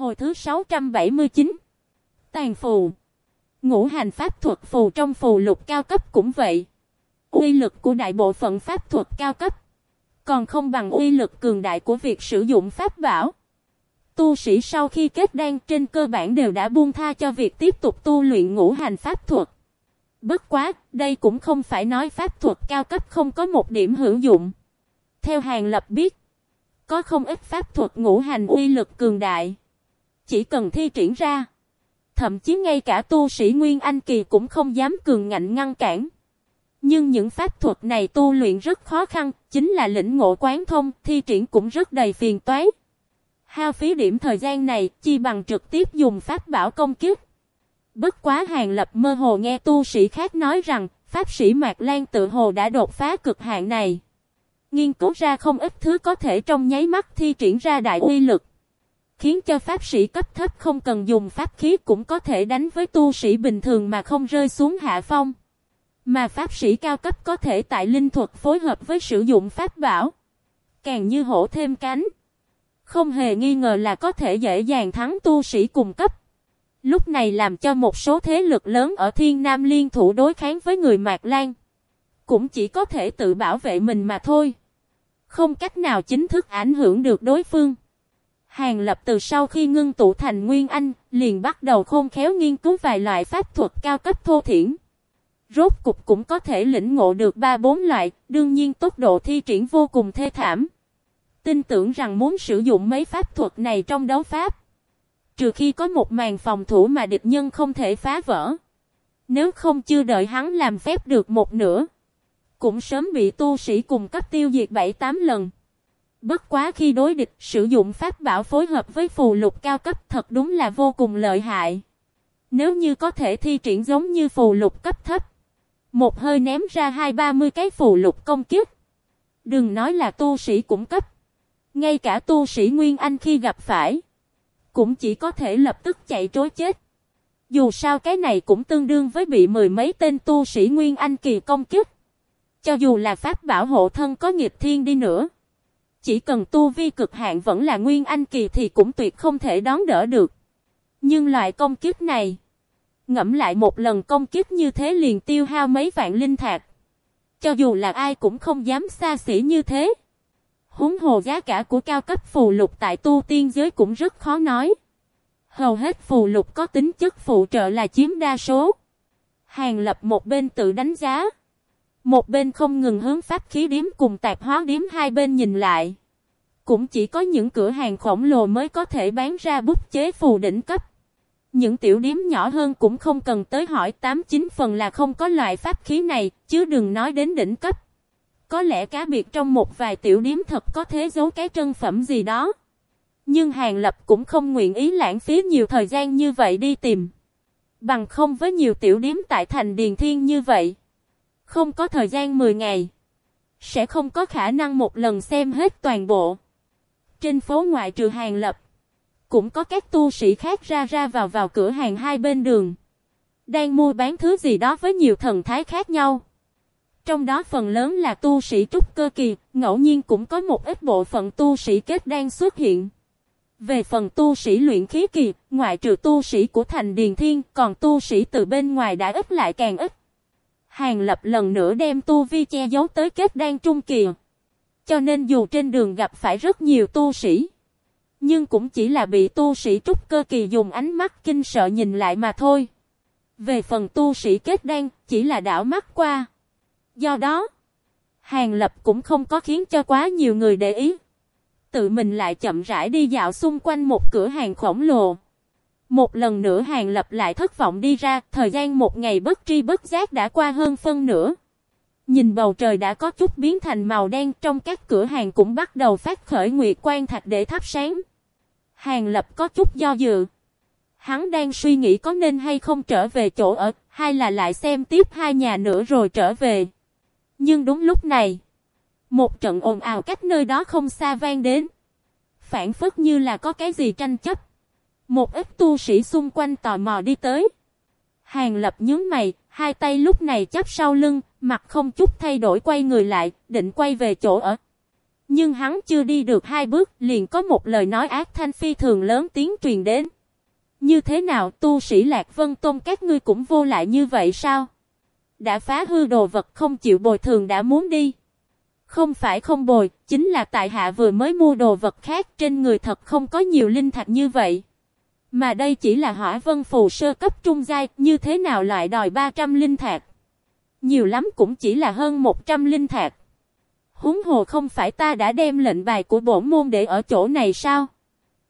Hồi thứ 679 Tàn phù Ngũ hành pháp thuật phù trong phù lục cao cấp cũng vậy. Uy lực của đại bộ phận pháp thuật cao cấp còn không bằng uy lực cường đại của việc sử dụng pháp bảo. Tu sĩ sau khi kết đan trên cơ bản đều đã buông tha cho việc tiếp tục tu luyện ngũ hành pháp thuật. Bất quá, đây cũng không phải nói pháp thuật cao cấp không có một điểm hữu dụng. Theo Hàng Lập biết, có không ít pháp thuật ngũ hành uy lực cường đại. Chỉ cần thi triển ra, thậm chí ngay cả tu sĩ Nguyên Anh Kỳ cũng không dám cường ngạnh ngăn cản. Nhưng những pháp thuật này tu luyện rất khó khăn, chính là lĩnh ngộ quán thông, thi triển cũng rất đầy phiền toái. Hao phí điểm thời gian này, chi bằng trực tiếp dùng pháp bảo công kiếp. Bất quá hàng lập mơ hồ nghe tu sĩ khác nói rằng, pháp sĩ Mạc Lan tự hồ đã đột phá cực hạn này. Nghiên cứu ra không ít thứ có thể trong nháy mắt thi triển ra đại uy lực. Khiến cho pháp sĩ cấp thấp không cần dùng pháp khí cũng có thể đánh với tu sĩ bình thường mà không rơi xuống hạ phong. Mà pháp sĩ cao cấp có thể tại linh thuật phối hợp với sử dụng pháp bảo. Càng như hổ thêm cánh. Không hề nghi ngờ là có thể dễ dàng thắng tu sĩ cùng cấp. Lúc này làm cho một số thế lực lớn ở Thiên Nam liên thủ đối kháng với người Mạc Lan. Cũng chỉ có thể tự bảo vệ mình mà thôi. Không cách nào chính thức ảnh hưởng được đối phương. Hàng lập từ sau khi ngưng tụ thành Nguyên Anh, liền bắt đầu khôn khéo nghiên cứu vài loại pháp thuật cao cấp thô thiển. Rốt cục cũng có thể lĩnh ngộ được ba bốn loại, đương nhiên tốc độ thi triển vô cùng thê thảm. Tin tưởng rằng muốn sử dụng mấy pháp thuật này trong đấu pháp. Trừ khi có một màn phòng thủ mà địch nhân không thể phá vỡ. Nếu không chưa đợi hắn làm phép được một nửa. Cũng sớm bị tu sĩ cùng cấp tiêu diệt 7-8 lần. Bất quá khi đối địch, sử dụng pháp bảo phối hợp với phù lục cao cấp thật đúng là vô cùng lợi hại. Nếu như có thể thi triển giống như phù lục cấp thấp. Một hơi ném ra hai ba mươi cái phù lục công kiếp. Đừng nói là tu sĩ cũng cấp. Ngay cả tu sĩ Nguyên Anh khi gặp phải. Cũng chỉ có thể lập tức chạy trối chết. Dù sao cái này cũng tương đương với bị mười mấy tên tu sĩ Nguyên Anh kỳ công kiếp. Cho dù là pháp bảo hộ thân có nghiệp thiên đi nữa. Chỉ cần tu vi cực hạn vẫn là Nguyên Anh kỳ thì cũng tuyệt không thể đón đỡ được. Nhưng loại công kiếp này, Ngẫm lại một lần công kiếp như thế liền tiêu hao mấy vạn linh thạch. Cho dù là ai cũng không dám xa xỉ như thế. Húng hồ giá cả của cao cấp phù lục tại tu tiên giới cũng rất khó nói. Hầu hết phù lục có tính chất phụ trợ là chiếm đa số. Hàng lập một bên tự đánh giá. Một bên không ngừng hướng pháp khí điếm cùng tạp hóa điếm hai bên nhìn lại. Cũng chỉ có những cửa hàng khổng lồ mới có thể bán ra bút chế phù đỉnh cấp. Những tiểu điếm nhỏ hơn cũng không cần tới hỏi 89 phần là không có loại pháp khí này, chứ đừng nói đến đỉnh cấp. Có lẽ cá biệt trong một vài tiểu điếm thật có thế giấu cái trân phẩm gì đó. Nhưng Hàng Lập cũng không nguyện ý lãng phí nhiều thời gian như vậy đi tìm. Bằng không với nhiều tiểu điếm tại thành Điền Thiên như vậy. Không có thời gian 10 ngày. Sẽ không có khả năng một lần xem hết toàn bộ. Trên phố ngoại trừ Hàng Lập. Cũng có các tu sĩ khác ra ra vào vào cửa hàng hai bên đường. Đang mua bán thứ gì đó với nhiều thần thái khác nhau. Trong đó phần lớn là tu sĩ trúc cơ kỳ, ngẫu nhiên cũng có một ít bộ phận tu sĩ kết đang xuất hiện. Về phần tu sĩ luyện khí kỳ, ngoại trừ tu sĩ của thành Điền Thiên, còn tu sĩ từ bên ngoài đã ít lại càng ít. Hàng lập lần nữa đem tu vi che giấu tới kết đan trung kỳ. Cho nên dù trên đường gặp phải rất nhiều tu sĩ, nhưng cũng chỉ là bị tu sĩ trúc cơ kỳ dùng ánh mắt kinh sợ nhìn lại mà thôi. Về phần tu sĩ kết đan, chỉ là đảo mắt qua. Do đó, Hàng Lập cũng không có khiến cho quá nhiều người để ý. Tự mình lại chậm rãi đi dạo xung quanh một cửa hàng khổng lồ. Một lần nữa Hàng Lập lại thất vọng đi ra, thời gian một ngày bất tri bất giác đã qua hơn phân nửa. Nhìn bầu trời đã có chút biến thành màu đen trong các cửa hàng cũng bắt đầu phát khởi nguyệt quan thạch để thắp sáng. Hàng Lập có chút do dự. Hắn đang suy nghĩ có nên hay không trở về chỗ ở, hay là lại xem tiếp hai nhà nữa rồi trở về. Nhưng đúng lúc này, một trận ồn ào cách nơi đó không xa vang đến. Phản phất như là có cái gì tranh chấp. Một ít tu sĩ xung quanh tò mò đi tới. Hàng Lập nhướng mày, hai tay lúc này chắp sau lưng, mặt không chút thay đổi quay người lại, định quay về chỗ ở. Nhưng hắn chưa đi được hai bước, liền có một lời nói ác thanh phi thường lớn tiếng truyền đến. Như thế nào tu sĩ Lạc Vân Tôn các ngươi cũng vô lại như vậy sao? Đã phá hư đồ vật không chịu bồi thường đã muốn đi. Không phải không bồi, chính là tại hạ vừa mới mua đồ vật khác trên người thật không có nhiều linh thạch như vậy. Mà đây chỉ là hỏa vân phù sơ cấp trung giai, như thế nào lại đòi 300 linh thạch? Nhiều lắm cũng chỉ là hơn 100 linh thạch. Húng hồ không phải ta đã đem lệnh bài của bổn môn để ở chỗ này sao?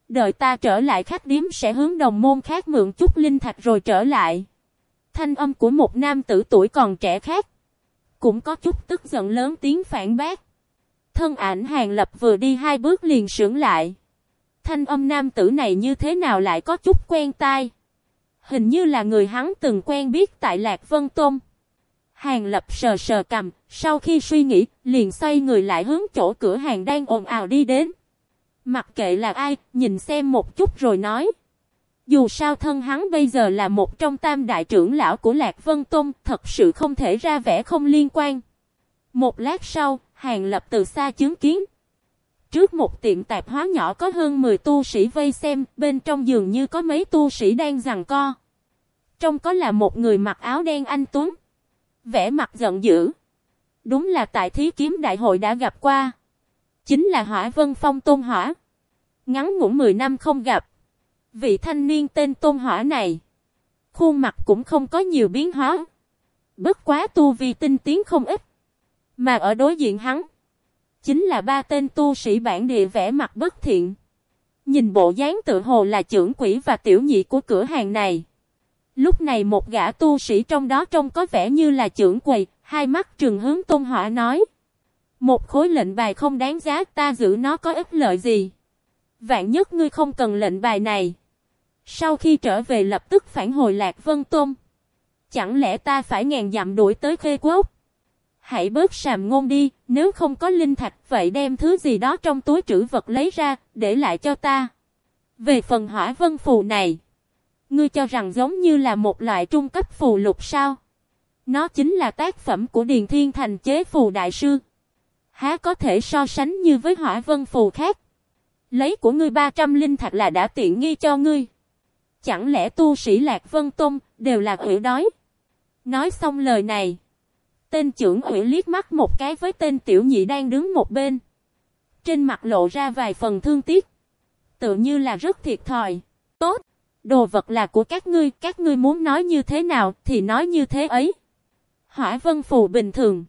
Đợi ta trở lại khách điếm sẽ hướng đồng môn khác mượn chút linh thạch rồi trở lại. Thanh âm của một nam tử tuổi còn trẻ khác. Cũng có chút tức giận lớn tiếng phản bác. Thân ảnh hàng lập vừa đi hai bước liền sưởng lại. Thanh âm nam tử này như thế nào lại có chút quen tai. Hình như là người hắn từng quen biết tại Lạc Vân Tôn. Hàng lập sờ sờ cầm, sau khi suy nghĩ, liền xoay người lại hướng chỗ cửa hàng đang ồn ào đi đến. Mặc kệ là ai, nhìn xem một chút rồi nói. Dù sao thân hắn bây giờ là một trong tam đại trưởng lão của Lạc Vân Tôn, thật sự không thể ra vẻ không liên quan. Một lát sau, Hàng Lập từ xa chứng kiến. Trước một tiệm tạp hóa nhỏ có hơn 10 tu sĩ vây xem, bên trong giường như có mấy tu sĩ đang giằng co. Trong có là một người mặc áo đen anh Tuấn. Vẻ mặt giận dữ. Đúng là tại thí kiếm đại hội đã gặp qua. Chính là hỏa vân phong tôn hỏa. Ngắn ngủn 10 năm không gặp. Vị thanh niên tên tôn hỏa này. Khuôn mặt cũng không có nhiều biến hóa. Bất quá tu vi tinh tiến không ít. Mà ở đối diện hắn. Chính là ba tên tu sĩ bản địa vẽ mặt bất thiện. Nhìn bộ dáng tự hồ là trưởng quỷ và tiểu nhị của cửa hàng này. Lúc này một gã tu sĩ trong đó trông có vẻ như là trưởng quầy, hai mắt trừng hướng tôn hỏa nói. Một khối lệnh bài không đáng giá ta giữ nó có ích lợi gì. Vạn nhất ngươi không cần lệnh bài này. Sau khi trở về lập tức phản hồi Lạc Vân Tôn. Chẳng lẽ ta phải ngàn dặm đuổi tới khê quốc? Hãy bớt sàm ngôn đi, nếu không có linh thạch vậy đem thứ gì đó trong túi trữ vật lấy ra, để lại cho ta. Về phần hỏa vân phù này, ngươi cho rằng giống như là một loại trung cấp phù lục sao? Nó chính là tác phẩm của Điền Thiên Thành chế phù đại sư. Há có thể so sánh như với hỏa vân phù khác. Lấy của ngươi 300 linh thạch là đã tiện nghi cho ngươi. Chẳng lẽ tu sĩ Lạc Vân Tông đều là ủy đói? Nói xong lời này. Tên trưởng ủy liếc mắt một cái với tên tiểu nhị đang đứng một bên. Trên mặt lộ ra vài phần thương tiếc. Tự như là rất thiệt thòi. Tốt. Đồ vật là của các ngươi. Các ngươi muốn nói như thế nào thì nói như thế ấy. Hỏa vân phù bình thường.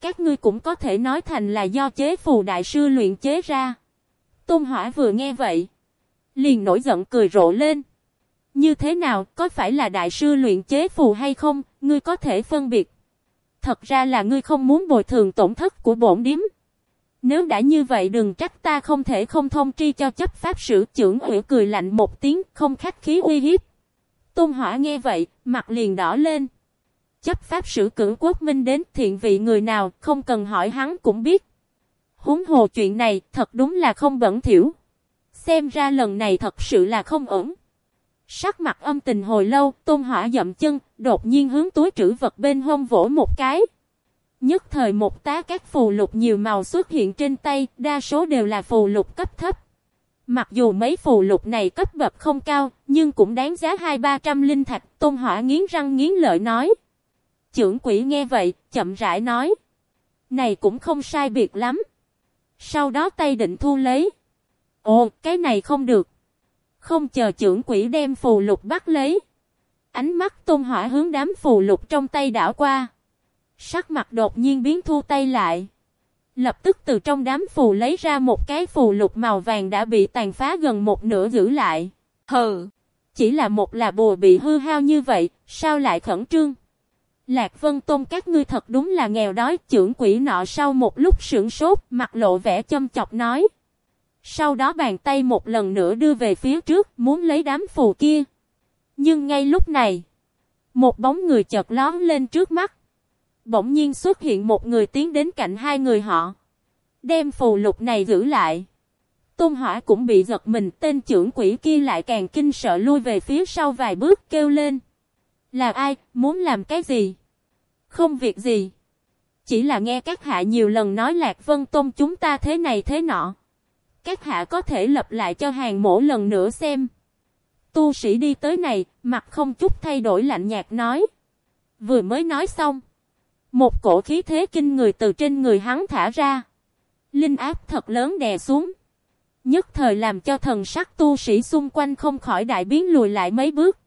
Các ngươi cũng có thể nói thành là do chế phù đại sư luyện chế ra. Tôn hỏa vừa nghe vậy. Liền nổi giận cười rộ lên. Như thế nào, có phải là đại sư luyện chế phù hay không, ngươi có thể phân biệt. Thật ra là ngươi không muốn bồi thường tổn thất của bổn điếm. Nếu đã như vậy đừng trách ta không thể không thông tri cho chấp pháp sử trưởng ủy cười lạnh một tiếng không khách khí uy hiếp. Tôn hỏa nghe vậy, mặt liền đỏ lên. Chấp pháp sử cử quốc minh đến thiện vị người nào không cần hỏi hắn cũng biết. Húng hồ chuyện này thật đúng là không bẩn thiểu. Xem ra lần này thật sự là không ổn. Sắc mặt âm tình hồi lâu, tôn hỏa dậm chân, đột nhiên hướng túi trữ vật bên hông vỗ một cái. Nhất thời một tá các phù lục nhiều màu xuất hiện trên tay, đa số đều là phù lục cấp thấp. Mặc dù mấy phù lục này cấp bậc không cao, nhưng cũng đáng giá hai ba trăm linh thạch, tôn hỏa nghiến răng nghiến lợi nói. Trưởng quỷ nghe vậy, chậm rãi nói. Này cũng không sai biệt lắm. Sau đó tay định thu lấy. Ồ, cái này không được. Không chờ trưởng quỷ đem phù lục bắt lấy. Ánh mắt tôn hỏa hướng đám phù lục trong tay đảo qua. Sắc mặt đột nhiên biến thu tay lại. Lập tức từ trong đám phù lấy ra một cái phù lục màu vàng đã bị tàn phá gần một nửa giữ lại. Hừ! Chỉ là một là bùa bị hư hao như vậy, sao lại khẩn trương? Lạc Vân Tôn các ngươi thật đúng là nghèo đói, trưởng quỷ nọ sau một lúc sững sốt, mặt lộ vẻ châm chọc nói. Sau đó bàn tay một lần nữa đưa về phía trước, muốn lấy đám phù kia. Nhưng ngay lúc này, một bóng người chợt lóm lên trước mắt. Bỗng nhiên xuất hiện một người tiến đến cạnh hai người họ. Đem phù lục này giữ lại. Tôn hỏa cũng bị giật mình, tên trưởng quỷ kia lại càng kinh sợ lui về phía sau vài bước kêu lên. Là ai, muốn làm cái gì? Không việc gì. Chỉ là nghe các hạ nhiều lần nói Lạc Vân Tôn chúng ta thế này thế nọ. Các hạ có thể lập lại cho hàng mổ lần nữa xem. Tu sĩ đi tới này, mặt không chút thay đổi lạnh nhạt nói. Vừa mới nói xong. Một cổ khí thế kinh người từ trên người hắn thả ra. Linh áp thật lớn đè xuống. Nhất thời làm cho thần sắc tu sĩ xung quanh không khỏi đại biến lùi lại mấy bước.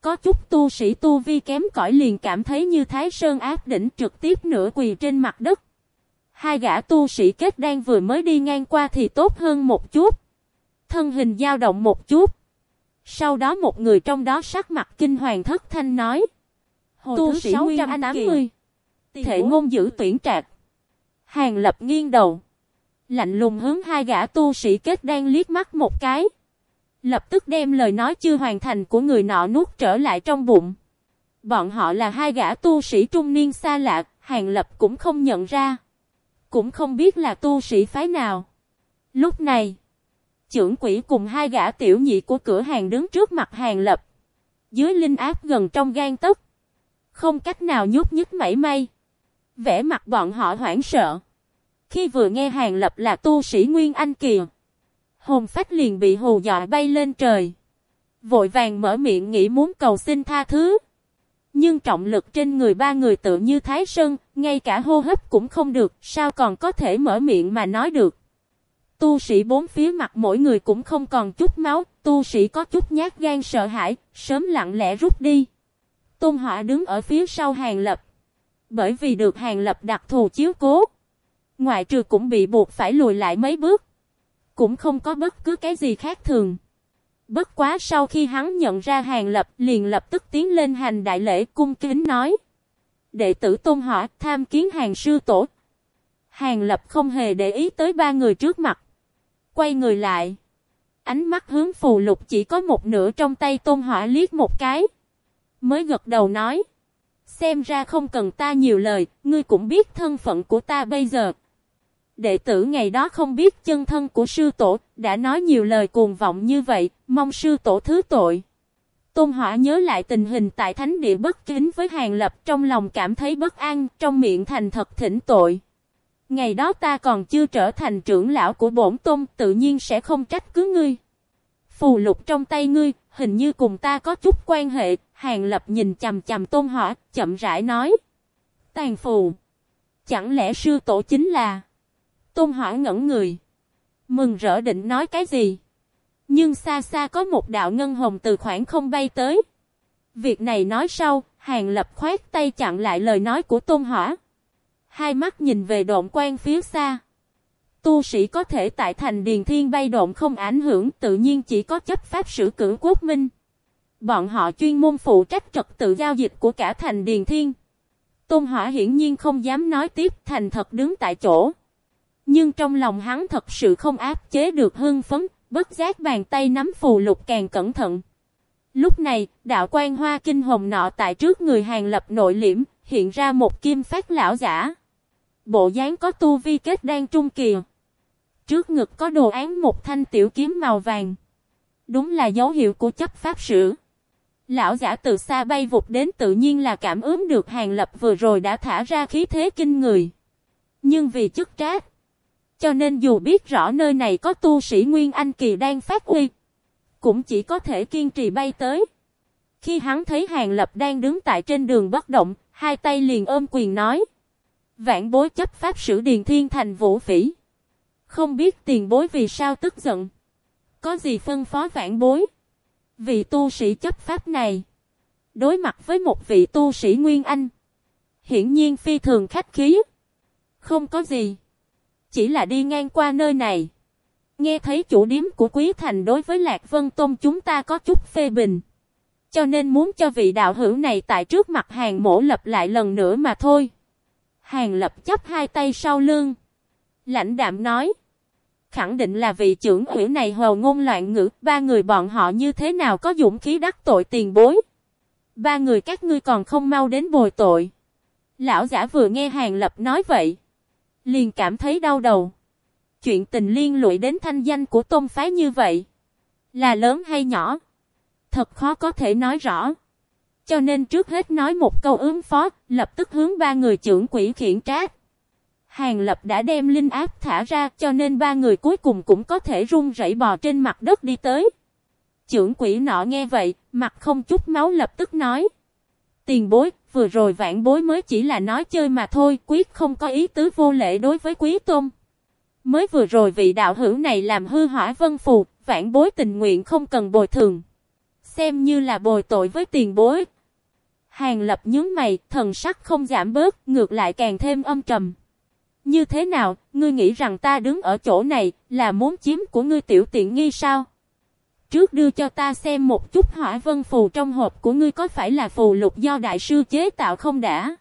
Có chút tu sĩ tu vi kém cỏi liền cảm thấy như Thái Sơn áp đỉnh trực tiếp nửa quỳ trên mặt đất. Hai gã tu sĩ kết đang vừa mới đi ngang qua thì tốt hơn một chút. Thân hình dao động một chút. Sau đó một người trong đó sắc mặt kinh hoàng thất thanh nói. Hồ tu sĩ 680. Thể ngôn giữ tuyển trạc. Hàng lập nghiêng đầu. Lạnh lùng hướng hai gã tu sĩ kết đang liếc mắt một cái. Lập tức đem lời nói chưa hoàn thành của người nọ nuốt trở lại trong bụng. Bọn họ là hai gã tu sĩ trung niên xa lạ, hàng lập cũng không nhận ra. Cũng không biết là tu sĩ phái nào. Lúc này, trưởng quỷ cùng hai gã tiểu nhị của cửa hàng đứng trước mặt hàng lập. Dưới linh áp gần trong gan tấc. Không cách nào nhúc nhích mảy may. Vẽ mặt bọn họ hoảng sợ. Khi vừa nghe hàng lập là tu sĩ Nguyên Anh kìa. Hồn phách liền bị hù dọa bay lên trời. Vội vàng mở miệng nghĩ muốn cầu xin tha thứ. Nhưng trọng lực trên người ba người tự như Thái Sơn, ngay cả hô hấp cũng không được, sao còn có thể mở miệng mà nói được. Tu sĩ bốn phía mặt mỗi người cũng không còn chút máu, tu sĩ có chút nhát gan sợ hãi, sớm lặng lẽ rút đi. Tôn Họa đứng ở phía sau hàng lập. Bởi vì được hàng lập đặc thù chiếu cố. Ngoại trừ cũng bị buộc phải lùi lại mấy bước. Cũng không có bất cứ cái gì khác thường. Bất quá sau khi hắn nhận ra hàng lập liền lập tức tiến lên hành đại lễ cung kính nói. Đệ tử tôn hỏa tham kiến hàng sư tổ. Hàng lập không hề để ý tới ba người trước mặt. Quay người lại. Ánh mắt hướng phù lục chỉ có một nửa trong tay tôn hỏa liếc một cái. Mới gật đầu nói. Xem ra không cần ta nhiều lời, ngươi cũng biết thân phận của ta bây giờ. Đệ tử ngày đó không biết chân thân của sư tổ, đã nói nhiều lời cuồng vọng như vậy, mong sư tổ thứ tội. Tôn Hỏa nhớ lại tình hình tại thánh địa bất kính với Hàng Lập trong lòng cảm thấy bất an, trong miệng thành thật thỉnh tội. Ngày đó ta còn chưa trở thành trưởng lão của bổn tôn, tự nhiên sẽ không trách cứ ngươi. Phù lục trong tay ngươi, hình như cùng ta có chút quan hệ, Hàng Lập nhìn chầm chầm Tôn Hỏa, chậm rãi nói. Tàn phù. Chẳng lẽ sư tổ chính là... Tôn Hỏa ngẩn người. Mừng rỡ định nói cái gì? Nhưng xa xa có một đạo ngân hồng từ khoảng không bay tới. Việc này nói sau, Hàng Lập khoát tay chặn lại lời nói của Tôn Hỏa. Hai mắt nhìn về độn quan phía xa. Tu sĩ có thể tại thành Điền Thiên bay độn không ảnh hưởng tự nhiên chỉ có chấp pháp sử cử quốc minh. Bọn họ chuyên môn phụ trách trật tự giao dịch của cả thành Điền Thiên. Tôn Hỏa hiển nhiên không dám nói tiếp thành thật đứng tại chỗ. Nhưng trong lòng hắn thật sự không áp chế được hưng phấn, bất giác bàn tay nắm phù lục càng cẩn thận. Lúc này, đạo quan hoa kinh hồng nọ tại trước người hàng lập nội liễm, hiện ra một kim phát lão giả. Bộ dáng có tu vi kết đang trung kỳ. Trước ngực có đồ án một thanh tiểu kiếm màu vàng. Đúng là dấu hiệu của chấp pháp sử. Lão giả từ xa bay vụt đến tự nhiên là cảm ứng được hàng lập vừa rồi đã thả ra khí thế kinh người. Nhưng vì chức trách, cho nên dù biết rõ nơi này có tu sĩ Nguyên Anh Kỳ đang phát uy, cũng chỉ có thể kiên trì bay tới. Khi hắn thấy Hàng Lập đang đứng tại trên đường bất động, hai tay liền ôm quyền nói. Vạn bối chấp pháp sử Điền Thiên thành vũ phỉ. Không biết tiền bối vì sao tức giận. Có gì phân phó vạn bối. Vị tu sĩ chấp pháp này. Đối mặt với một vị tu sĩ Nguyên Anh. Hiển nhiên phi thường khách khí. Không có gì. Chỉ là đi ngang qua nơi này. Nghe thấy chủ điếm của Quý Thành đối với Lạc Vân Tông chúng ta có chút phê bình. Cho nên muốn cho vị đạo hữu này tại trước mặt hàng mổ lập lại lần nữa mà thôi. Hàng lập chấp hai tay sau lưng. Lãnh đạm nói. Khẳng định là vị trưởng ủy này hồ ngôn loạn ngữ. Ba người bọn họ như thế nào có dũng khí đắc tội tiền bối. Ba người các ngươi còn không mau đến bồi tội. Lão giả vừa nghe hàng lập nói vậy. Liền cảm thấy đau đầu. Chuyện tình liên lụy đến thanh danh của tôn phái như vậy. Là lớn hay nhỏ? Thật khó có thể nói rõ cho nên trước hết nói một câu ứng phó, lập tức hướng ba người trưởng quỷ khiển trách. Hàng Lập đã đem linh áp thả ra cho nên ba người cuối cùng cũng có thể run rẩy bò trên mặt đất đi tới. Trưởng quỷ nọ nghe vậy, mặt không chút máu lập tức nói. Tiền bối, vừa rồi vạn bối mới chỉ là nói chơi mà thôi, quyết không có ý tứ vô lễ đối với quý tôn. Mới vừa rồi vị đạo hữu này làm hư hỏa vân phù, vạn bối tình nguyện không cần bồi thường. Xem như là bồi tội với tiền bối. Hàng lập nhướng mày, thần sắc không giảm bớt, ngược lại càng thêm âm trầm. Như thế nào, ngươi nghĩ rằng ta đứng ở chỗ này, là muốn chiếm của ngươi tiểu tiện nghi sao? Trước đưa cho ta xem một chút hỏa vân phù trong hộp của ngươi có phải là phù lục do đại sư chế tạo không đã?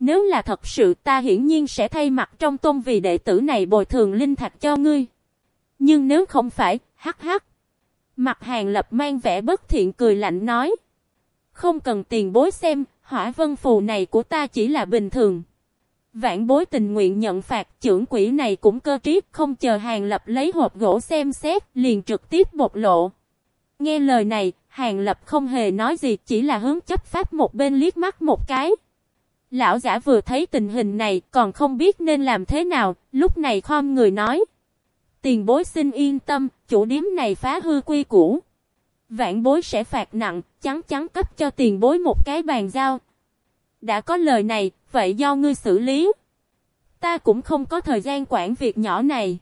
Nếu là thật sự ta hiển nhiên sẽ thay mặt trong tôn vì đệ tử này bồi thường linh thạch cho ngươi. Nhưng nếu không phải, hắc hắc. Mặt hàng lập mang vẻ bất thiện cười lạnh nói. Không cần tiền bối xem, hỏa vân phù này của ta chỉ là bình thường. Vạn bối tình nguyện nhận phạt trưởng quỷ này cũng cơ trí không chờ hàng lập lấy hộp gỗ xem xét liền trực tiếp bộc lộ. Nghe lời này, hàng lập không hề nói gì chỉ là hướng chấp pháp một bên liếc mắt một cái. Lão giả vừa thấy tình hình này còn không biết nên làm thế nào, lúc này khom người nói. Tiền bối xin yên tâm, chủ điếm này phá hư quy củ. Vạn bối sẽ phạt nặng, chắn chắn cấp cho tiền bối một cái bàn giao. Đã có lời này, vậy do ngươi xử lý. Ta cũng không có thời gian quản việc nhỏ này.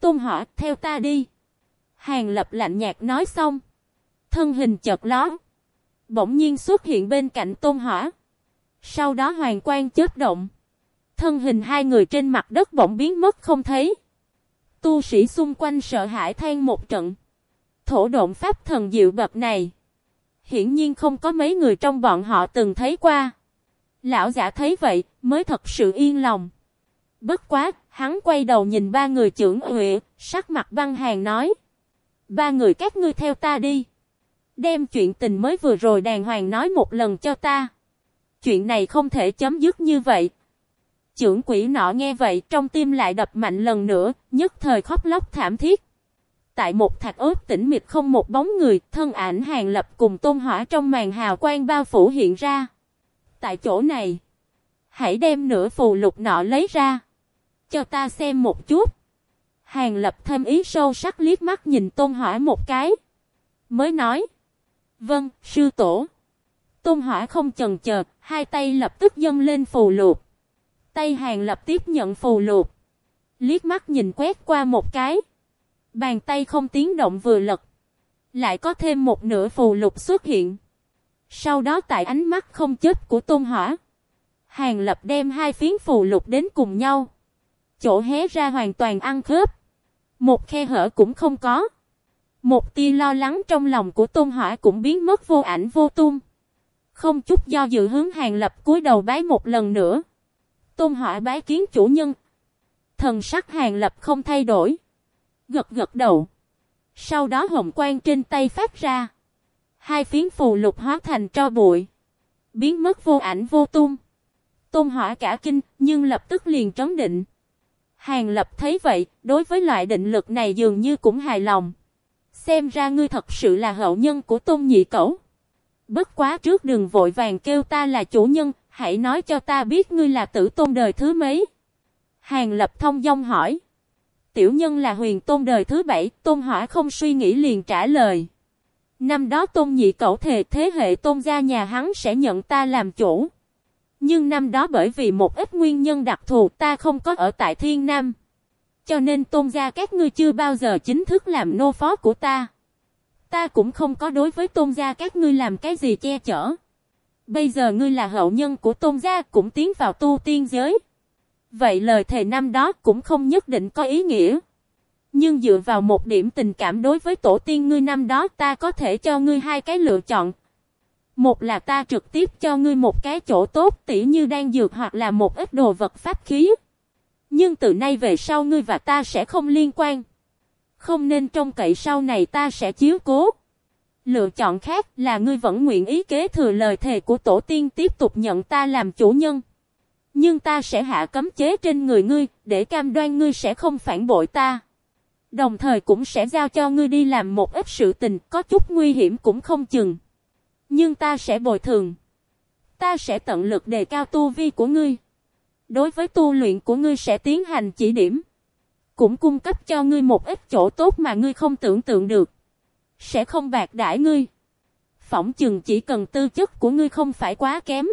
Tôn họ, theo ta đi. Hàng lập lạnh nhạt nói xong. Thân hình chợt ló. Bỗng nhiên xuất hiện bên cạnh tôn hỏa. Sau đó hoàng quang chớp động. Thân hình hai người trên mặt đất bỗng biến mất không thấy. Tu sĩ xung quanh sợ hãi than một trận. Thổ độn pháp thần diệu bậc này. Hiển nhiên không có mấy người trong bọn họ từng thấy qua. Lão giả thấy vậy, mới thật sự yên lòng. Bất quá, hắn quay đầu nhìn ba người trưởng huệ, sắc mặt băng hàng nói. Ba người các ngươi theo ta đi. Đem chuyện tình mới vừa rồi đàng hoàng nói một lần cho ta. Chuyện này không thể chấm dứt như vậy. Trưởng quỷ nọ nghe vậy trong tim lại đập mạnh lần nữa, nhất thời khóc lóc thảm thiết. Tại một thạch ớt tĩnh mịch không một bóng người, thân ảnh hàng lập cùng tôn hỏa trong màn hào quang bao phủ hiện ra tại chỗ này. Hãy đem nửa phù lục nọ lấy ra. Cho ta xem một chút. Hàng lập thêm ý sâu sắc liếc mắt nhìn tôn hỏa một cái. Mới nói. Vâng, sư tổ. Tôn hỏa không chần chờ, hai tay lập tức dâng lên phù lục. Tay hàng lập tiếp nhận phù lục. Liếc mắt nhìn quét qua một cái. Bàn tay không tiếng động vừa lật. Lại có thêm một nửa phù lục xuất hiện. Sau đó tại ánh mắt không chết của Tôn Hỏa, Hàng Lập đem hai phiến phù lục đến cùng nhau. Chỗ hé ra hoàn toàn ăn khớp. Một khe hở cũng không có. Một tia lo lắng trong lòng của Tôn Hỏa cũng biến mất vô ảnh vô tung. Không chút do dự hướng Hàng Lập cúi đầu bái một lần nữa. Tôn Hỏa bái kiến chủ nhân. Thần sắc Hàng Lập không thay đổi. Gật gật đầu. Sau đó hồng quang trên tay phát ra. Hai phiến phù lục hóa thành tro bụi. Biến mất vô ảnh vô tung. Tôn hỏa cả kinh, nhưng lập tức liền trấn định. Hàng lập thấy vậy, đối với loại định lực này dường như cũng hài lòng. Xem ra ngươi thật sự là hậu nhân của tôn nhị cẩu. Bất quá trước đừng vội vàng kêu ta là chủ nhân, hãy nói cho ta biết ngươi là tử tôn đời thứ mấy. Hàng lập thông dong hỏi. Tiểu nhân là huyền tôn đời thứ bảy, tôn hỏa không suy nghĩ liền trả lời. Năm đó tôn nhị cậu thề thế hệ tôn gia nhà hắn sẽ nhận ta làm chủ. Nhưng năm đó bởi vì một ít nguyên nhân đặc thù ta không có ở tại Thiên Nam. Cho nên tôn gia các ngươi chưa bao giờ chính thức làm nô phó của ta. Ta cũng không có đối với tôn gia các ngươi làm cái gì che chở. Bây giờ ngươi là hậu nhân của tôn gia cũng tiến vào tu tiên giới. Vậy lời thề năm đó cũng không nhất định có ý nghĩa. Nhưng dựa vào một điểm tình cảm đối với tổ tiên ngươi năm đó ta có thể cho ngươi hai cái lựa chọn. Một là ta trực tiếp cho ngươi một cái chỗ tốt, tỉ như đang dược hoặc là một ít đồ vật pháp khí. Nhưng từ nay về sau ngươi và ta sẽ không liên quan. Không nên trông cậy sau này ta sẽ chiếu cố. Lựa chọn khác là ngươi vẫn nguyện ý kế thừa lời thề của tổ tiên tiếp tục nhận ta làm chủ nhân. Nhưng ta sẽ hạ cấm chế trên người ngươi, để cam đoan ngươi sẽ không phản bội ta. Đồng thời cũng sẽ giao cho ngươi đi làm một ít sự tình, có chút nguy hiểm cũng không chừng. Nhưng ta sẽ bồi thường. Ta sẽ tận lực đề cao tu vi của ngươi. Đối với tu luyện của ngươi sẽ tiến hành chỉ điểm. Cũng cung cấp cho ngươi một ít chỗ tốt mà ngươi không tưởng tượng được. Sẽ không bạc đãi ngươi. Phỏng chừng chỉ cần tư chất của ngươi không phải quá kém.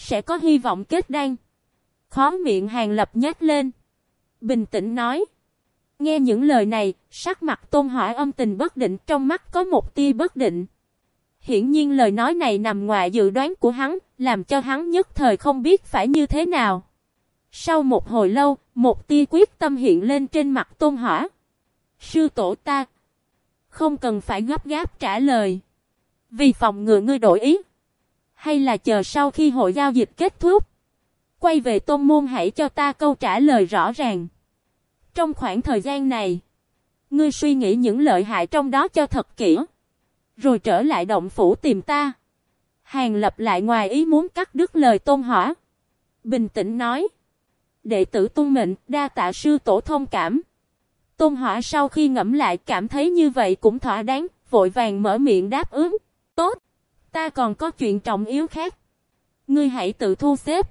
Sẽ có hy vọng kết đan. Khó miệng hàng lập nhát lên. Bình tĩnh nói. Nghe những lời này, sắc mặt tôn hỏi âm tình bất định trong mắt có một tia bất định. Hiển nhiên lời nói này nằm ngoài dự đoán của hắn, làm cho hắn nhất thời không biết phải như thế nào. Sau một hồi lâu, một tia quyết tâm hiện lên trên mặt tôn hỏa. Sư tổ ta, không cần phải gấp gáp trả lời. Vì phòng ngừa ngươi đổi ý. Hay là chờ sau khi hội giao dịch kết thúc. Quay về tôn môn hãy cho ta câu trả lời rõ ràng. Trong khoảng thời gian này, ngươi suy nghĩ những lợi hại trong đó cho thật kỹ. Rồi trở lại động phủ tìm ta. Hàng lập lại ngoài ý muốn cắt đứt lời tôn hỏa. Bình tĩnh nói. Đệ tử tuân mệnh, đa tạ sư tổ thông cảm. Tôn hỏa sau khi ngẫm lại cảm thấy như vậy cũng thỏa đáng, vội vàng mở miệng đáp ứng. Tốt, ta còn có chuyện trọng yếu khác. Ngươi hãy tự thu xếp.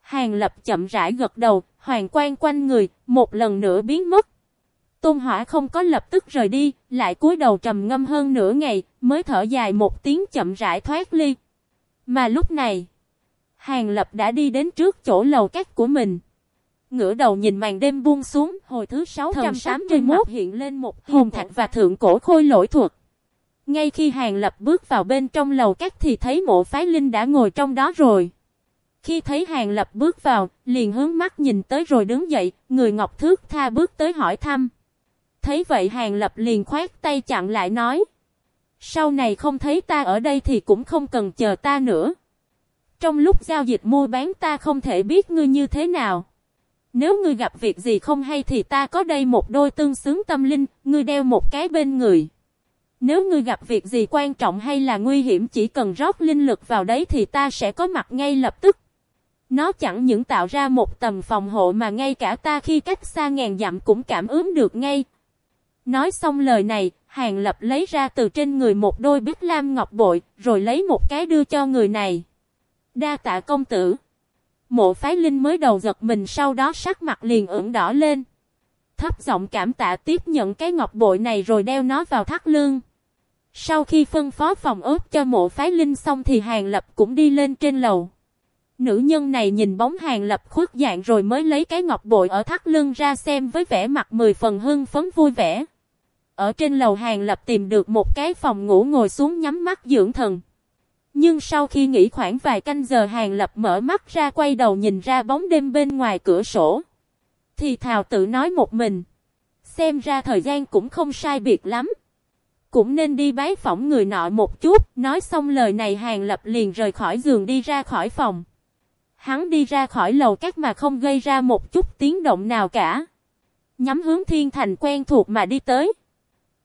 Hàng lập chậm rãi gật đầu, hoàng quan quanh người, một lần nữa biến mất. Tôn hỏa không có lập tức rời đi, lại cúi đầu trầm ngâm hơn nửa ngày, mới thở dài một tiếng chậm rãi thoát ly. Mà lúc này, Hàng Lập đã đi đến trước chỗ lầu cát của mình. Ngửa đầu nhìn màn đêm buông xuống, hồi thứ 681 hiện lên một hồn thạch và thượng cổ khôi lỗi thuật. Ngay khi Hàng Lập bước vào bên trong lầu cát thì thấy mộ phái linh đã ngồi trong đó rồi. Khi thấy Hàng Lập bước vào, liền hướng mắt nhìn tới rồi đứng dậy, người Ngọc Thước tha bước tới hỏi thăm. Thấy vậy Hàng Lập liền khoát tay chặn lại nói. Sau này không thấy ta ở đây thì cũng không cần chờ ta nữa. Trong lúc giao dịch mua bán ta không thể biết ngươi như thế nào. Nếu ngươi gặp việc gì không hay thì ta có đây một đôi tương xứng tâm linh, ngươi đeo một cái bên người. Nếu ngươi gặp việc gì quan trọng hay là nguy hiểm chỉ cần rót linh lực vào đấy thì ta sẽ có mặt ngay lập tức. Nó chẳng những tạo ra một tầm phòng hộ mà ngay cả ta khi cách xa ngàn dặm cũng cảm ứng được ngay. Nói xong lời này, Hàng Lập lấy ra từ trên người một đôi bích lam ngọc bội, rồi lấy một cái đưa cho người này. Đa tạ công tử. Mộ phái linh mới đầu giật mình sau đó sắc mặt liền ửng đỏ lên. Thấp giọng cảm tạ tiếp nhận cái ngọc bội này rồi đeo nó vào thắt lưng. Sau khi phân phó phòng ớt cho mộ phái linh xong thì Hàng Lập cũng đi lên trên lầu. Nữ nhân này nhìn bóng Hàng Lập khuất dạng rồi mới lấy cái ngọc bội ở thắt lưng ra xem với vẻ mặt mười phần hưng phấn vui vẻ. Ở trên lầu Hàng Lập tìm được một cái phòng ngủ ngồi xuống nhắm mắt dưỡng thần. Nhưng sau khi nghỉ khoảng vài canh giờ Hàng Lập mở mắt ra quay đầu nhìn ra bóng đêm bên ngoài cửa sổ. Thì Thào tự nói một mình. Xem ra thời gian cũng không sai biệt lắm. Cũng nên đi bái phỏng người nọ một chút. Nói xong lời này Hàng Lập liền rời khỏi giường đi ra khỏi phòng. Hắn đi ra khỏi lầu các mà không gây ra một chút tiếng động nào cả. Nhắm hướng thiên thành quen thuộc mà đi tới.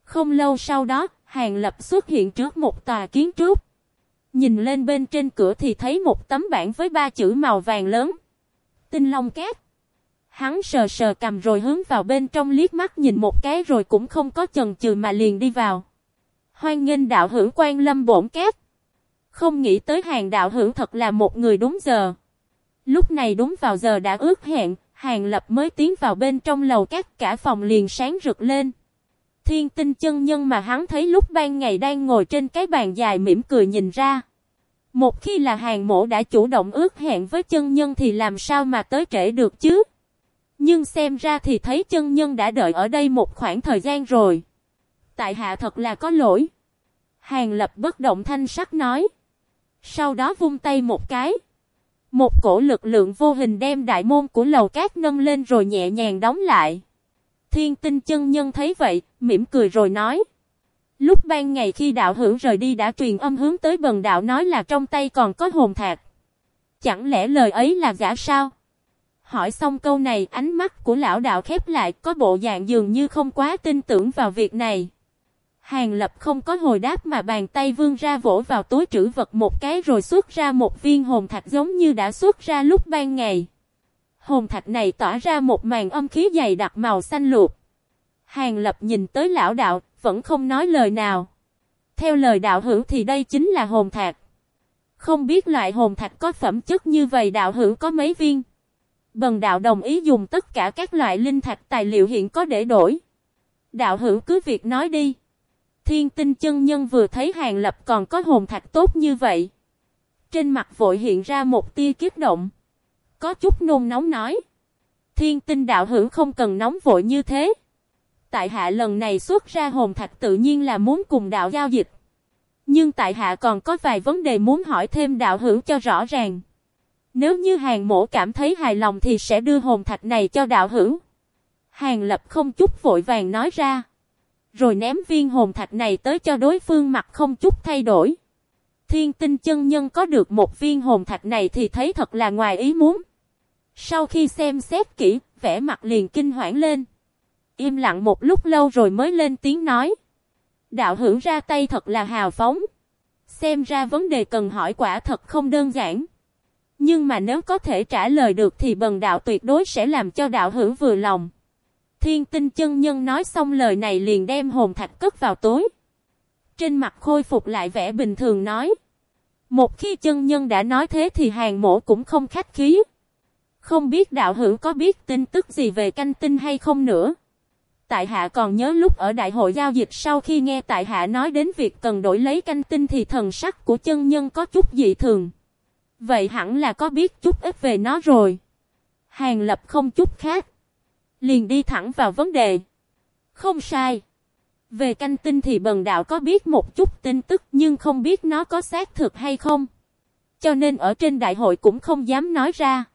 Không lâu sau đó, Hàng Lập xuất hiện trước một tòa kiến trúc. Nhìn lên bên trên cửa thì thấy một tấm bảng với ba chữ màu vàng lớn. Tinh Long Cát. Hắn sờ sờ cầm rồi hướng vào bên trong liếc mắt nhìn một cái rồi cũng không có chần chừ mà liền đi vào. Hoan nghênh đạo hữu quan lâm bổn kép Không nghĩ tới hàng đạo hữu thật là một người đúng giờ. Lúc này đúng vào giờ đã ước hẹn, hàng lập mới tiến vào bên trong lầu cát cả phòng liền sáng rực lên thiên tinh chân nhân mà hắn thấy lúc ban ngày đang ngồi trên cái bàn dài mỉm cười nhìn ra. Một khi là hàng mổ đã chủ động ước hẹn với chân nhân thì làm sao mà tới trễ được chứ? Nhưng xem ra thì thấy chân nhân đã đợi ở đây một khoảng thời gian rồi. Tại hạ thật là có lỗi. Hàng lập bất động thanh sắc nói. Sau đó vung tay một cái. Một cổ lực lượng vô hình đem đại môn của lầu cát nâng lên rồi nhẹ nhàng đóng lại. Thiên tinh chân nhân thấy vậy, mỉm cười rồi nói. Lúc ban ngày khi đạo hữu rời đi đã truyền âm hướng tới bần đạo nói là trong tay còn có hồn thạc. Chẳng lẽ lời ấy là giả sao? Hỏi xong câu này ánh mắt của lão đạo khép lại có bộ dạng dường như không quá tin tưởng vào việc này. Hàng lập không có hồi đáp mà bàn tay vươn ra vỗ vào túi trữ vật một cái rồi xuất ra một viên hồn thạch giống như đã xuất ra lúc ban ngày. Hồn thạch này tỏa ra một màn âm khí dày đặc màu xanh luộc. Hàng lập nhìn tới lão đạo, vẫn không nói lời nào. Theo lời đạo hữu thì đây chính là hồn thạch. Không biết loại hồn thạch có phẩm chất như vậy đạo hữu có mấy viên? Bần đạo đồng ý dùng tất cả các loại linh thạch tài liệu hiện có để đổi. Đạo hữu cứ việc nói đi. Thiên tinh chân nhân vừa thấy hàng lập còn có hồn thạch tốt như vậy. Trên mặt vội hiện ra một tia kiếp động. Có chút nôn nóng nói. Thiên tinh đạo hữu không cần nóng vội như thế. Tại hạ lần này xuất ra hồn thạch tự nhiên là muốn cùng đạo giao dịch. Nhưng tại hạ còn có vài vấn đề muốn hỏi thêm đạo hữu cho rõ ràng. Nếu như hàng mổ cảm thấy hài lòng thì sẽ đưa hồn thạch này cho đạo hữu. Hàng lập không chút vội vàng nói ra. Rồi ném viên hồn thạch này tới cho đối phương mặt không chút thay đổi. Thiên tinh chân nhân có được một viên hồn thạch này thì thấy thật là ngoài ý muốn. Sau khi xem xét kỹ, vẻ mặt liền kinh hoảng lên. Im lặng một lúc lâu rồi mới lên tiếng nói. Đạo hữu ra tay thật là hào phóng. Xem ra vấn đề cần hỏi quả thật không đơn giản. Nhưng mà nếu có thể trả lời được thì bần đạo tuyệt đối sẽ làm cho đạo hữu vừa lòng. Thiên tinh chân nhân nói xong lời này liền đem hồn thạch cất vào tối. Trên mặt khôi phục lại vẻ bình thường nói. Một khi chân nhân đã nói thế thì hàng mổ cũng không khách khí. Không biết đạo hữu có biết tin tức gì về canh tinh hay không nữa. Tại hạ còn nhớ lúc ở đại hội giao dịch sau khi nghe tại hạ nói đến việc cần đổi lấy canh tinh thì thần sắc của chân nhân có chút dị thường. Vậy hẳn là có biết chút ít về nó rồi. Hàng lập không chút khác. Liền đi thẳng vào vấn đề. Không sai. Về canh tinh thì bần đạo có biết một chút tin tức nhưng không biết nó có xác thực hay không. Cho nên ở trên đại hội cũng không dám nói ra.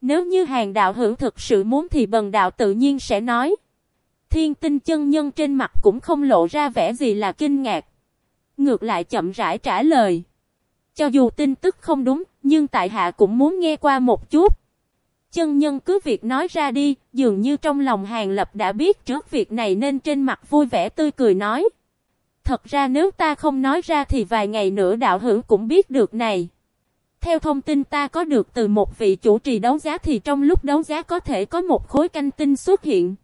Nếu như hàng đạo hữu thực sự muốn thì bần đạo tự nhiên sẽ nói. Thiên tinh chân nhân trên mặt cũng không lộ ra vẻ gì là kinh ngạc. Ngược lại chậm rãi trả lời. Cho dù tin tức không đúng, nhưng tại hạ cũng muốn nghe qua một chút. Chân nhân cứ việc nói ra đi, dường như trong lòng hàng lập đã biết trước việc này nên trên mặt vui vẻ tươi cười nói. Thật ra nếu ta không nói ra thì vài ngày nữa đạo hữu cũng biết được này. Theo thông tin ta có được từ một vị chủ trì đấu giá thì trong lúc đấu giá có thể có một khối canh tinh xuất hiện.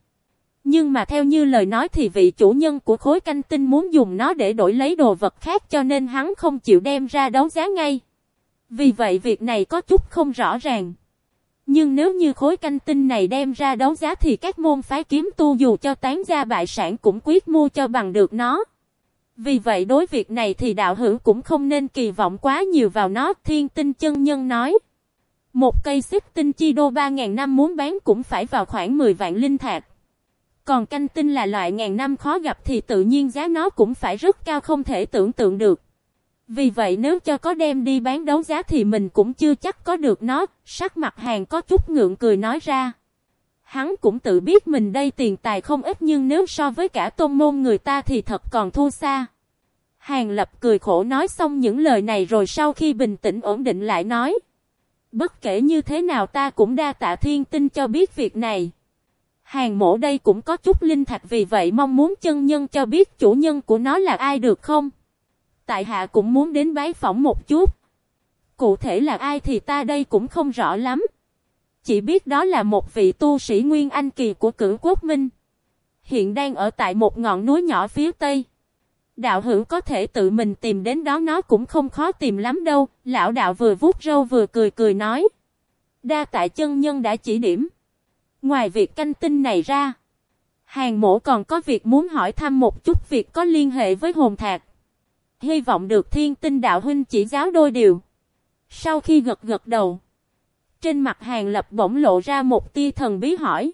Nhưng mà theo như lời nói thì vị chủ nhân của khối canh tinh muốn dùng nó để đổi lấy đồ vật khác cho nên hắn không chịu đem ra đấu giá ngay. Vì vậy việc này có chút không rõ ràng. Nhưng nếu như khối canh tinh này đem ra đấu giá thì các môn phái kiếm tu dù cho tán gia bại sản cũng quyết mua cho bằng được nó. Vì vậy đối việc này thì đạo hữu cũng không nên kỳ vọng quá nhiều vào nó, thiên tinh chân nhân nói. Một cây xích tinh chi đô 3.000 năm muốn bán cũng phải vào khoảng 10 vạn linh thạc. Còn canh tinh là loại ngàn năm khó gặp thì tự nhiên giá nó cũng phải rất cao không thể tưởng tượng được. Vì vậy nếu cho có đem đi bán đấu giá thì mình cũng chưa chắc có được nó, sắc mặt hàng có chút ngượng cười nói ra. Hắn cũng tự biết mình đây tiền tài không ít nhưng nếu so với cả tôn môn người ta thì thật còn thua xa. Hàng lập cười khổ nói xong những lời này rồi sau khi bình tĩnh ổn định lại nói. Bất kể như thế nào ta cũng đa tạ thiên tinh cho biết việc này. Hàng mổ đây cũng có chút linh thạch vì vậy mong muốn chân nhân cho biết chủ nhân của nó là ai được không? Tại hạ cũng muốn đến bái phỏng một chút. Cụ thể là ai thì ta đây cũng không rõ lắm. Chỉ biết đó là một vị tu sĩ Nguyên Anh Kỳ của cửu quốc minh. Hiện đang ở tại một ngọn núi nhỏ phía tây. Đạo hữu có thể tự mình tìm đến đó, nó cũng không khó tìm lắm đâu. Lão đạo vừa vuốt râu vừa cười cười nói. Đa tại chân nhân đã chỉ điểm. Ngoài việc canh tinh này ra. Hàng mổ còn có việc muốn hỏi thăm một chút việc có liên hệ với hồn thạc. Hy vọng được thiên tinh đạo huynh chỉ giáo đôi điều. Sau khi gật gật đầu. Trên mặt hàng lập bỗng lộ ra một tia thần bí hỏi.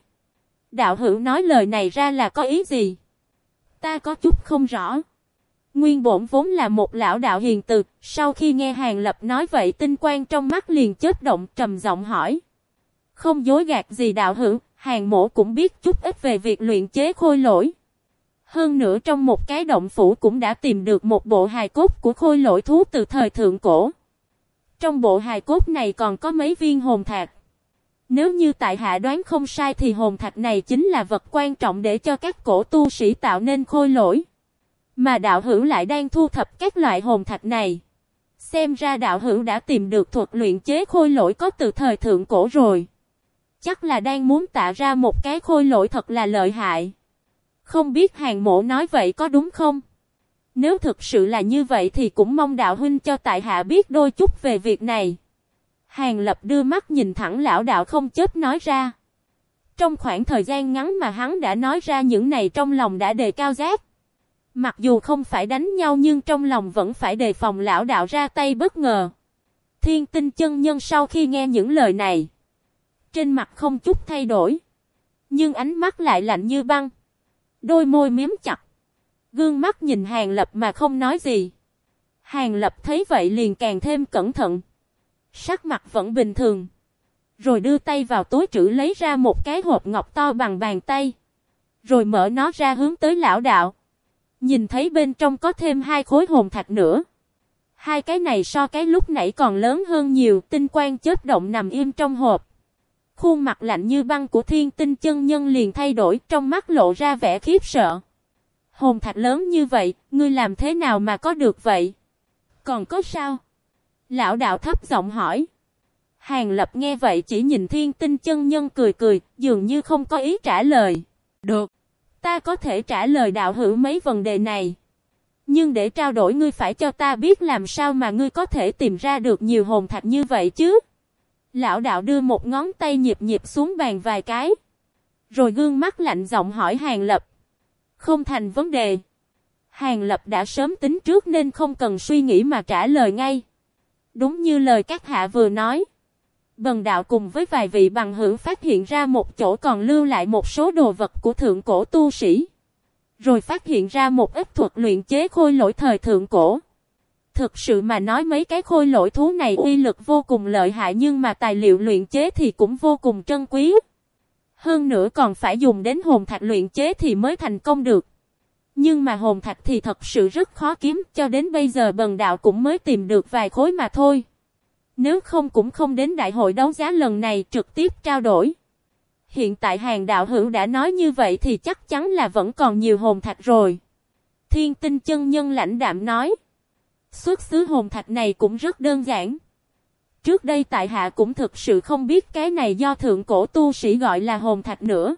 Đạo hữu nói lời này ra là có ý gì? Ta có chút không rõ. Nguyên bổn vốn là một lão đạo hiền từ, sau khi nghe hàng lập nói vậy tinh quang trong mắt liền chết động trầm giọng hỏi. Không dối gạt gì đạo hữu, hàng mổ cũng biết chút ít về việc luyện chế khôi lỗi. Hơn nữa trong một cái động phủ cũng đã tìm được một bộ hài cốt của khôi lỗi thú từ thời thượng cổ. Trong bộ hài cốt này còn có mấy viên hồn thạch. Nếu như tại hạ đoán không sai thì hồn thạch này chính là vật quan trọng để cho các cổ tu sĩ tạo nên khôi lỗi. Mà đạo hữu lại đang thu thập các loại hồn thạch này. Xem ra đạo hữu đã tìm được thuật luyện chế khôi lỗi có từ thời thượng cổ rồi. Chắc là đang muốn tạo ra một cái khôi lỗi thật là lợi hại. Không biết hàng mộ nói vậy có đúng không? Nếu thực sự là như vậy thì cũng mong đạo huynh cho tại hạ biết đôi chút về việc này. Hàng lập đưa mắt nhìn thẳng lão đạo không chết nói ra. Trong khoảng thời gian ngắn mà hắn đã nói ra những này trong lòng đã đề cao giác. Mặc dù không phải đánh nhau nhưng trong lòng vẫn phải đề phòng lão đạo ra tay bất ngờ. Thiên tinh chân nhân sau khi nghe những lời này. Trên mặt không chút thay đổi. Nhưng ánh mắt lại lạnh như băng. Đôi môi miếm chặt. Gương mắt nhìn hàng lập mà không nói gì. Hàng lập thấy vậy liền càng thêm cẩn thận. Sắc mặt vẫn bình thường. Rồi đưa tay vào túi trữ lấy ra một cái hộp ngọc to bằng bàn tay. Rồi mở nó ra hướng tới lão đạo. Nhìn thấy bên trong có thêm hai khối hồn thạch nữa. Hai cái này so cái lúc nãy còn lớn hơn nhiều, tinh quang chớp động nằm im trong hộp. Khuôn mặt lạnh như băng của thiên tinh chân nhân liền thay đổi, trong mắt lộ ra vẻ khiếp sợ. Hồn thạch lớn như vậy, ngươi làm thế nào mà có được vậy? Còn có sao? Lão đạo thấp giọng hỏi. Hàng lập nghe vậy chỉ nhìn thiên tinh chân nhân cười cười, dường như không có ý trả lời. Được. Ta có thể trả lời đạo hữu mấy vấn đề này. Nhưng để trao đổi ngươi phải cho ta biết làm sao mà ngươi có thể tìm ra được nhiều hồn thạch như vậy chứ. Lão đạo đưa một ngón tay nhịp nhịp xuống bàn vài cái. Rồi gương mắt lạnh giọng hỏi Hàng Lập. Không thành vấn đề. Hàng Lập đã sớm tính trước nên không cần suy nghĩ mà trả lời ngay. Đúng như lời các hạ vừa nói. Bần đạo cùng với vài vị bằng hữu phát hiện ra một chỗ còn lưu lại một số đồ vật của thượng cổ tu sĩ. Rồi phát hiện ra một ít thuật luyện chế khôi lỗi thời thượng cổ. Thực sự mà nói mấy cái khôi lỗi thú này uy lực vô cùng lợi hại nhưng mà tài liệu luyện chế thì cũng vô cùng trân quý. Hơn nữa còn phải dùng đến hồn thạch luyện chế thì mới thành công được. Nhưng mà hồn thạch thì thật sự rất khó kiếm, cho đến bây giờ bần đạo cũng mới tìm được vài khối mà thôi. Nếu không cũng không đến đại hội đấu giá lần này trực tiếp trao đổi. Hiện tại hàng đạo hữu đã nói như vậy thì chắc chắn là vẫn còn nhiều hồn thạch rồi. Thiên tinh chân nhân lãnh đạm nói. Xuất xứ hồn thạch này cũng rất đơn giản. Trước đây tại hạ cũng thực sự không biết cái này do thượng cổ tu sĩ gọi là hồn thạch nữa.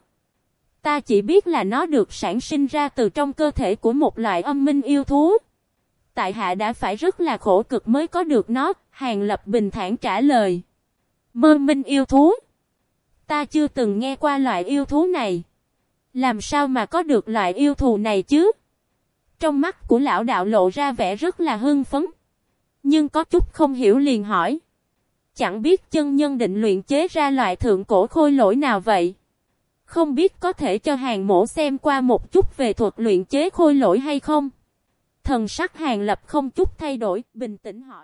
Ta chỉ biết là nó được sản sinh ra từ trong cơ thể của một loại âm minh yêu thú. Tại hạ đã phải rất là khổ cực mới có được nó, Hàng Lập bình thản trả lời. Mơ minh yêu thú. Ta chưa từng nghe qua loại yêu thú này. Làm sao mà có được loại yêu thù này chứ? Trong mắt của lão đạo lộ ra vẻ rất là hưng phấn. Nhưng có chút không hiểu liền hỏi. Chẳng biết chân nhân định luyện chế ra loại thượng cổ khôi lỗi nào vậy? Không biết có thể cho hàng mổ xem qua một chút về thuật luyện chế khôi lỗi hay không? Thần sắc hàng lập không chút thay đổi, bình tĩnh hỏi.